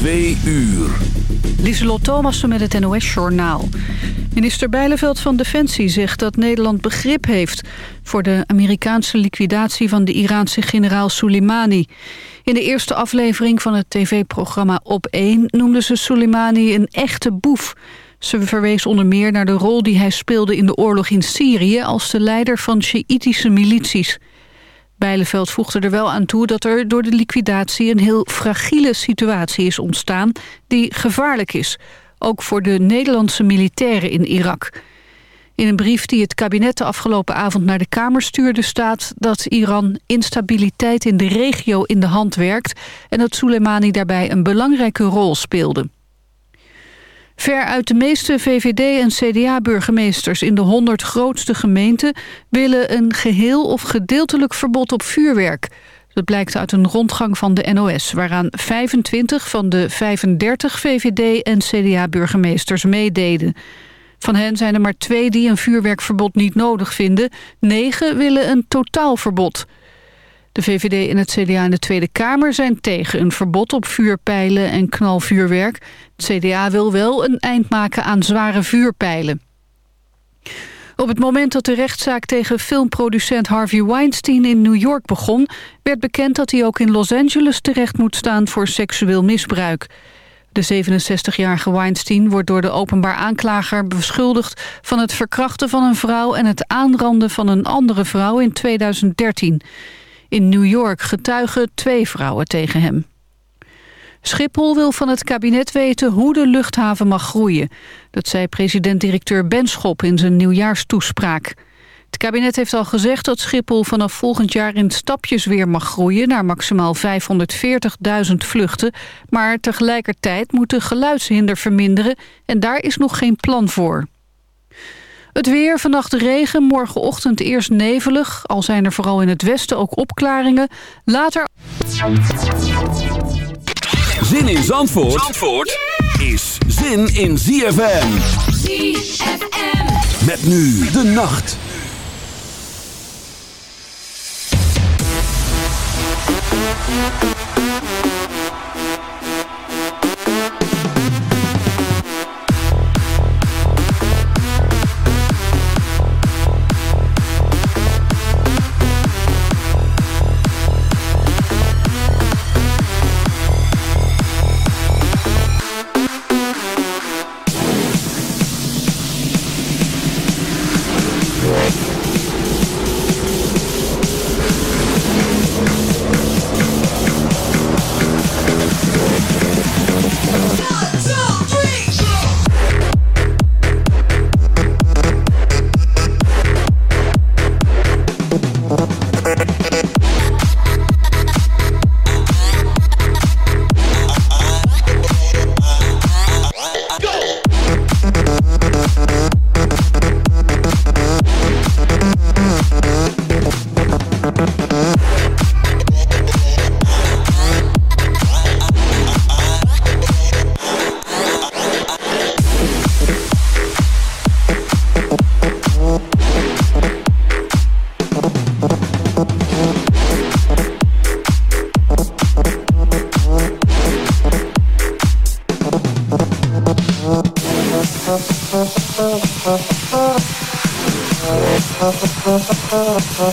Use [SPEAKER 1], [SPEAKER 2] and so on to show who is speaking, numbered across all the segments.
[SPEAKER 1] Twee uur.
[SPEAKER 2] Lieselot Thomassen met het NOS-journaal. Minister Bijleveld van Defensie zegt dat Nederland begrip heeft... voor de Amerikaanse liquidatie van de Iraanse generaal Soleimani. In de eerste aflevering van het tv-programma Op1... noemde ze Soleimani een echte boef. Ze verwees onder meer naar de rol die hij speelde in de oorlog in Syrië... als de leider van Sjiïtische milities... Bijleveld voegde er wel aan toe dat er door de liquidatie... een heel fragiele situatie is ontstaan die gevaarlijk is. Ook voor de Nederlandse militairen in Irak. In een brief die het kabinet de afgelopen avond naar de Kamer stuurde... staat dat Iran instabiliteit in de regio in de hand werkt... en dat Soleimani daarbij een belangrijke rol speelde. Ver uit de meeste VVD- en CDA-burgemeesters in de 100 grootste gemeenten... willen een geheel of gedeeltelijk verbod op vuurwerk. Dat blijkt uit een rondgang van de NOS... waaraan 25 van de 35 VVD- en CDA-burgemeesters meededen. Van hen zijn er maar twee die een vuurwerkverbod niet nodig vinden. Negen willen een totaalverbod... verbod. De VVD en het CDA in de Tweede Kamer zijn tegen een verbod op vuurpijlen en knalvuurwerk. Het CDA wil wel een eind maken aan zware vuurpijlen. Op het moment dat de rechtszaak tegen filmproducent Harvey Weinstein in New York begon... werd bekend dat hij ook in Los Angeles terecht moet staan voor seksueel misbruik. De 67-jarige Weinstein wordt door de openbaar aanklager beschuldigd... van het verkrachten van een vrouw en het aanranden van een andere vrouw in 2013. In New York getuigen twee vrouwen tegen hem. Schiphol wil van het kabinet weten hoe de luchthaven mag groeien. Dat zei president-directeur Benschop in zijn nieuwjaarstoespraak. Het kabinet heeft al gezegd dat Schiphol vanaf volgend jaar in stapjes weer mag groeien... naar maximaal 540.000 vluchten. Maar tegelijkertijd moet de geluidshinder verminderen en daar is nog geen plan voor. Het weer, vannacht regen, morgenochtend eerst nevelig. Al zijn er vooral in het westen ook opklaringen. Later...
[SPEAKER 1] Zin in Zandvoort, is zin in ZFM. ZFM. Met nu de nacht.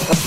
[SPEAKER 3] Gracias.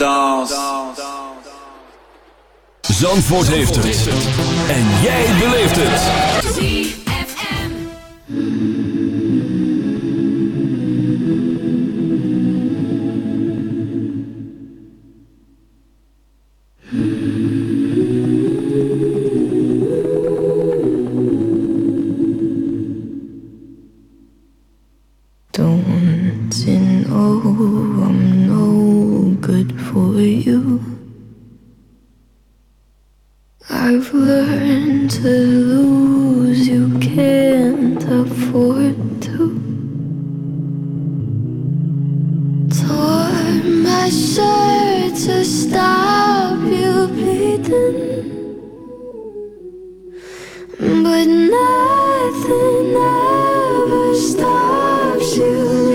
[SPEAKER 1] dans. Zandvoort
[SPEAKER 4] heeft het. En jij beleeft het. pressure to stop you bleeding, but nothing ever stops you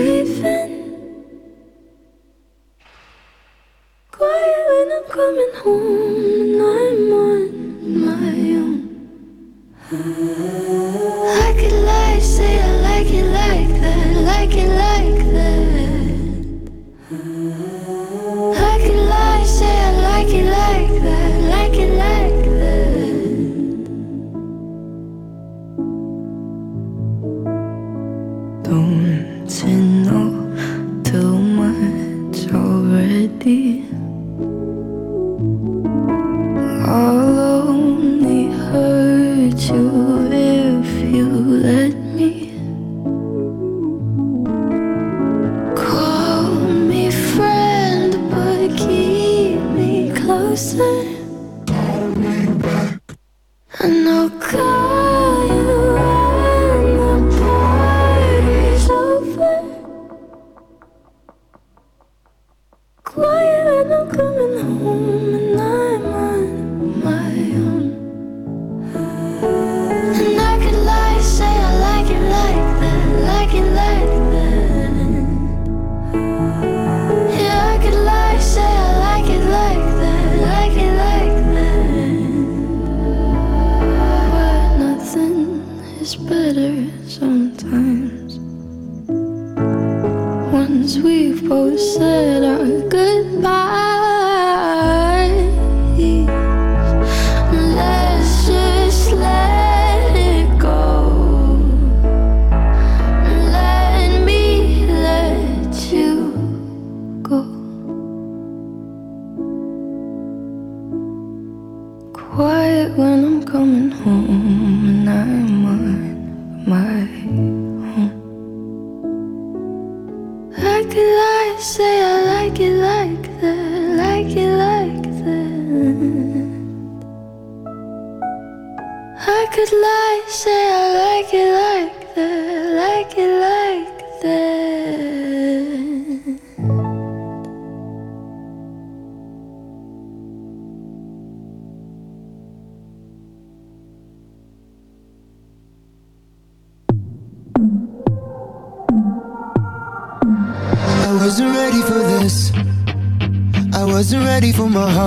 [SPEAKER 4] leaving. Quiet when I'm coming home.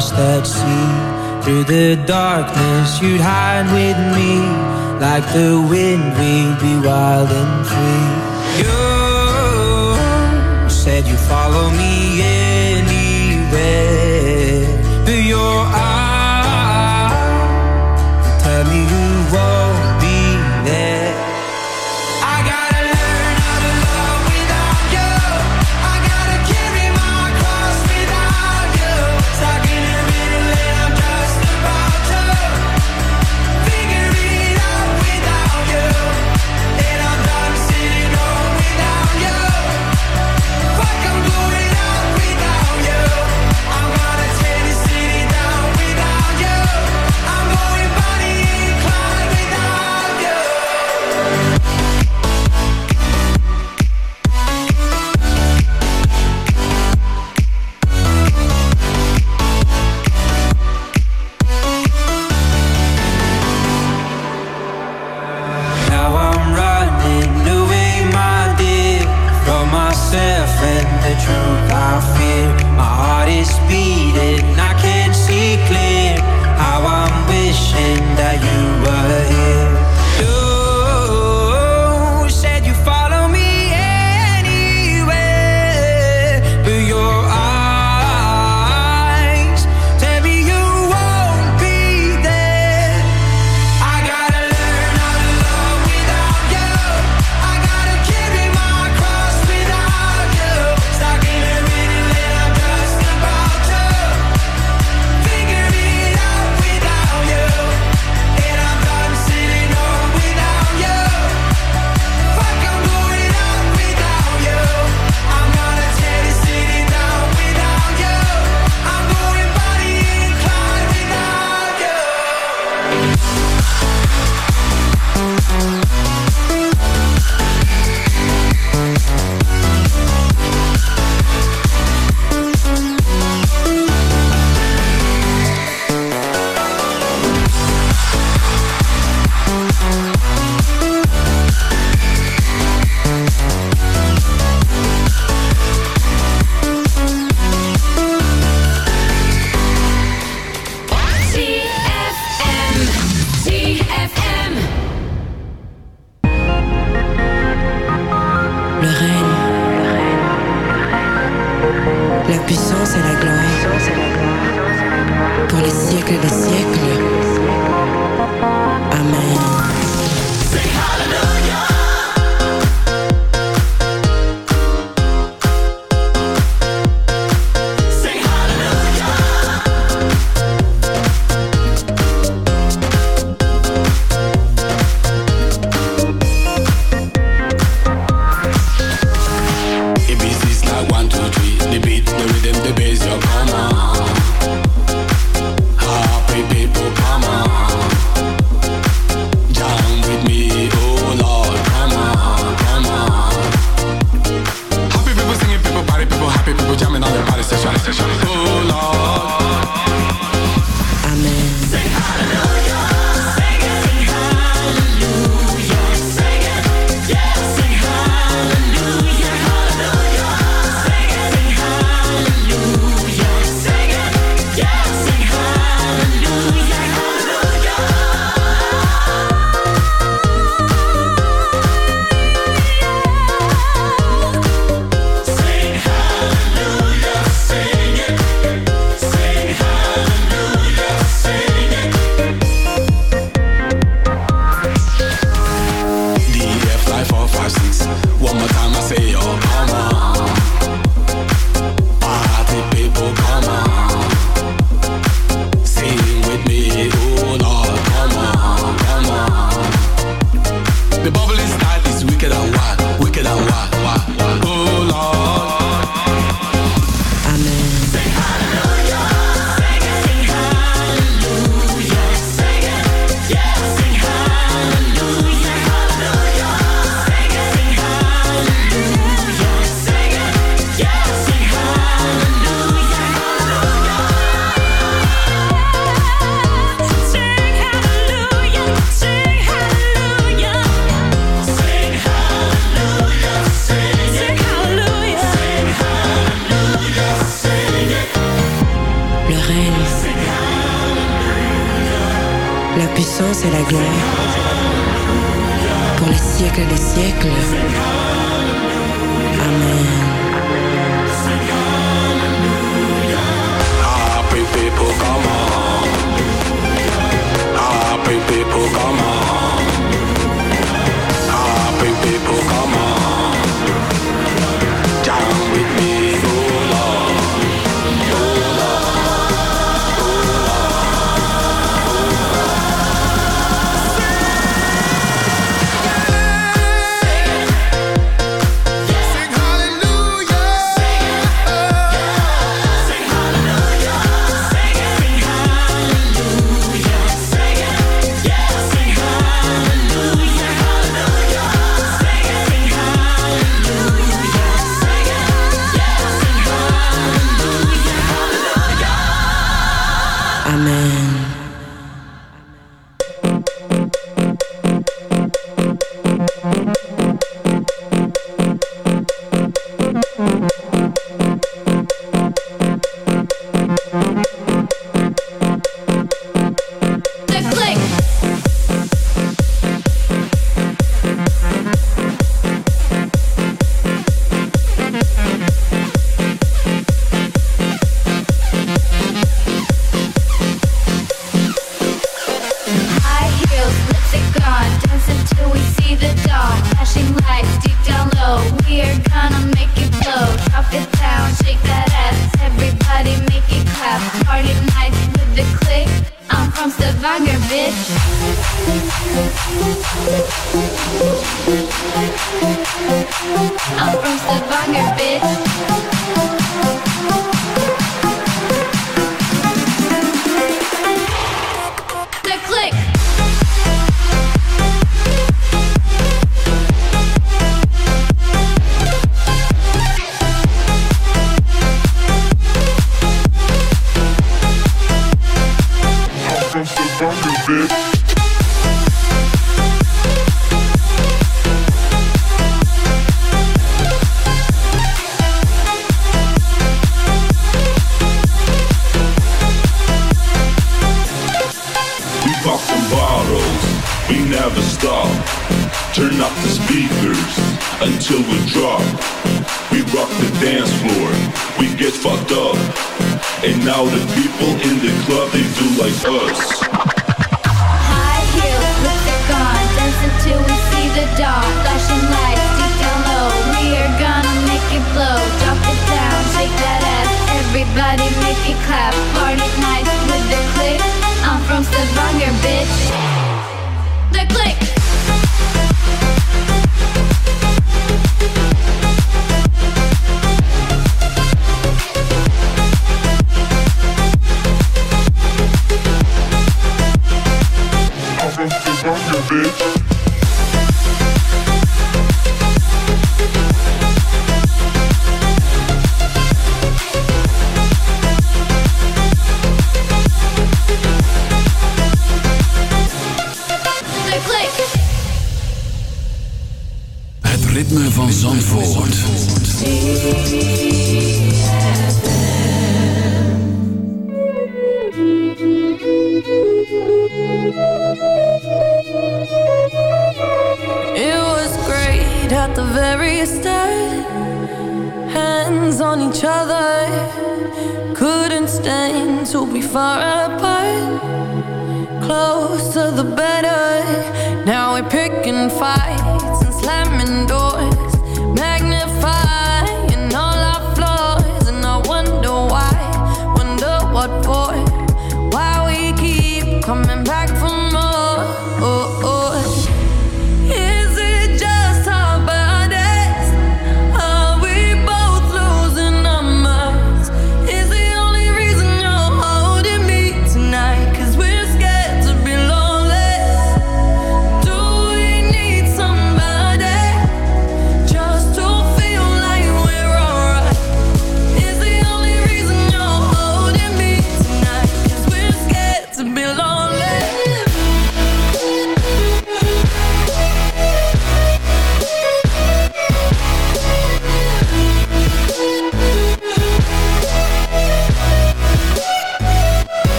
[SPEAKER 5] stars that see through the darkness. You'd hide with me like the wind.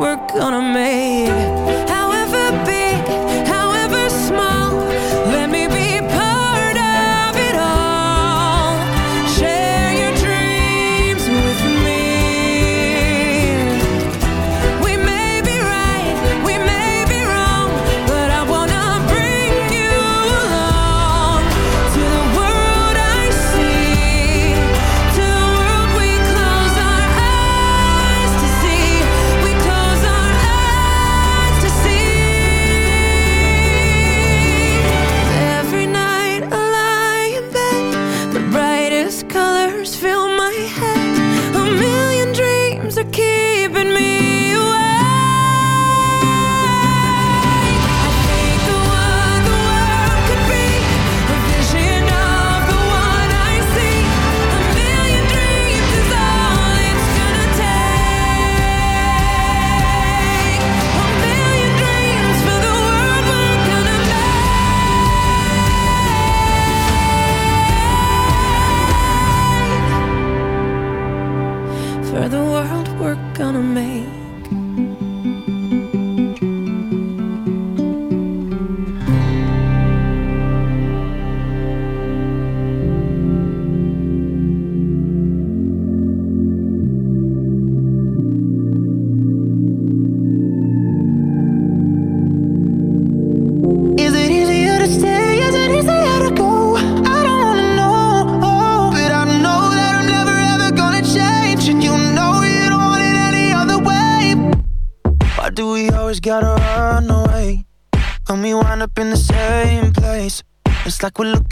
[SPEAKER 5] we're gonna make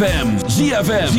[SPEAKER 6] ZFM. ZFM.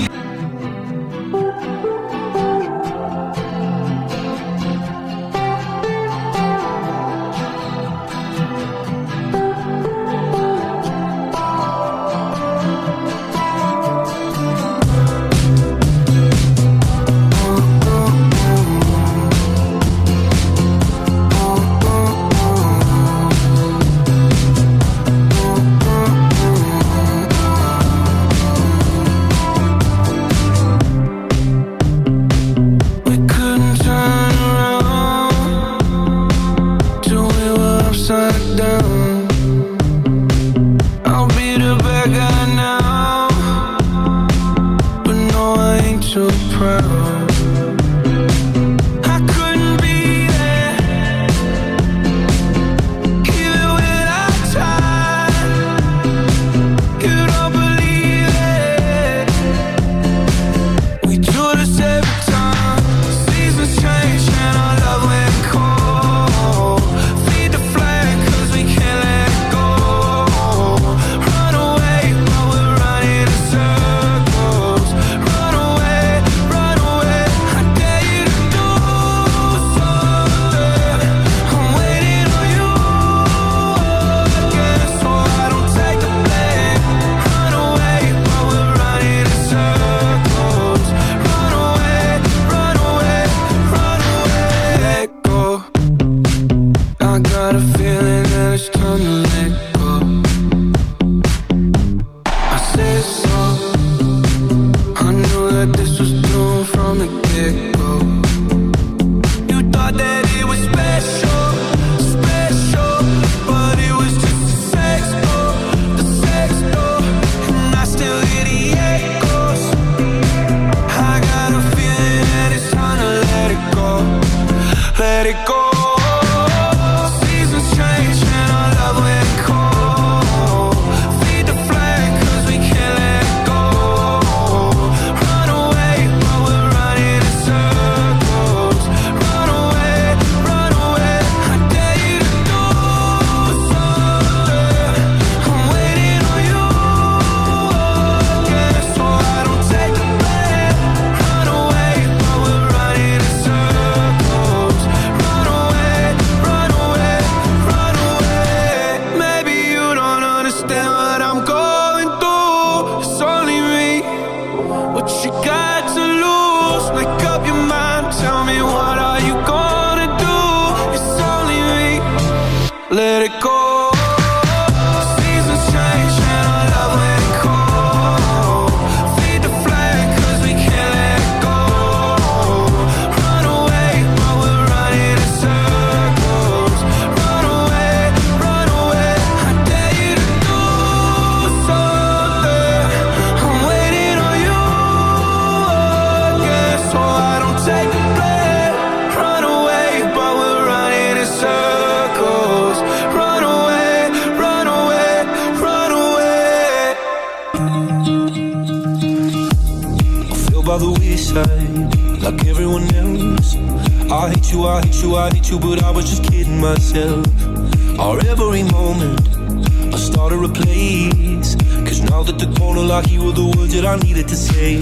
[SPEAKER 7] like you were the words that I needed to say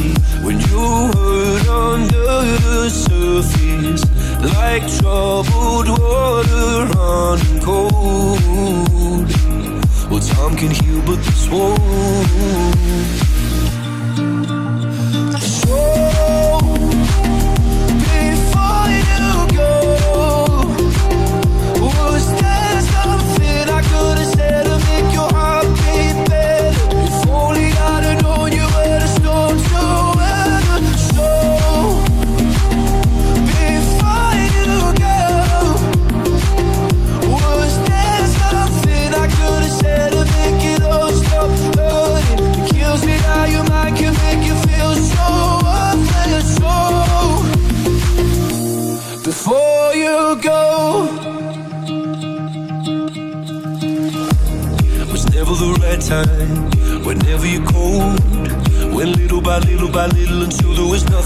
[SPEAKER 7] When you hurt under the surface Like troubled water running cold Well, time can heal, but this won't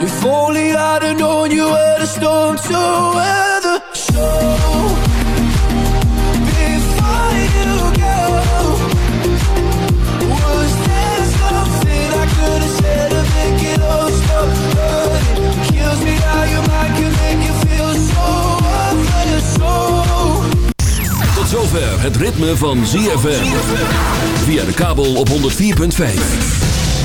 [SPEAKER 6] If only known you to
[SPEAKER 1] Tot zover het ritme van ZFM. Via de kabel op 104.5.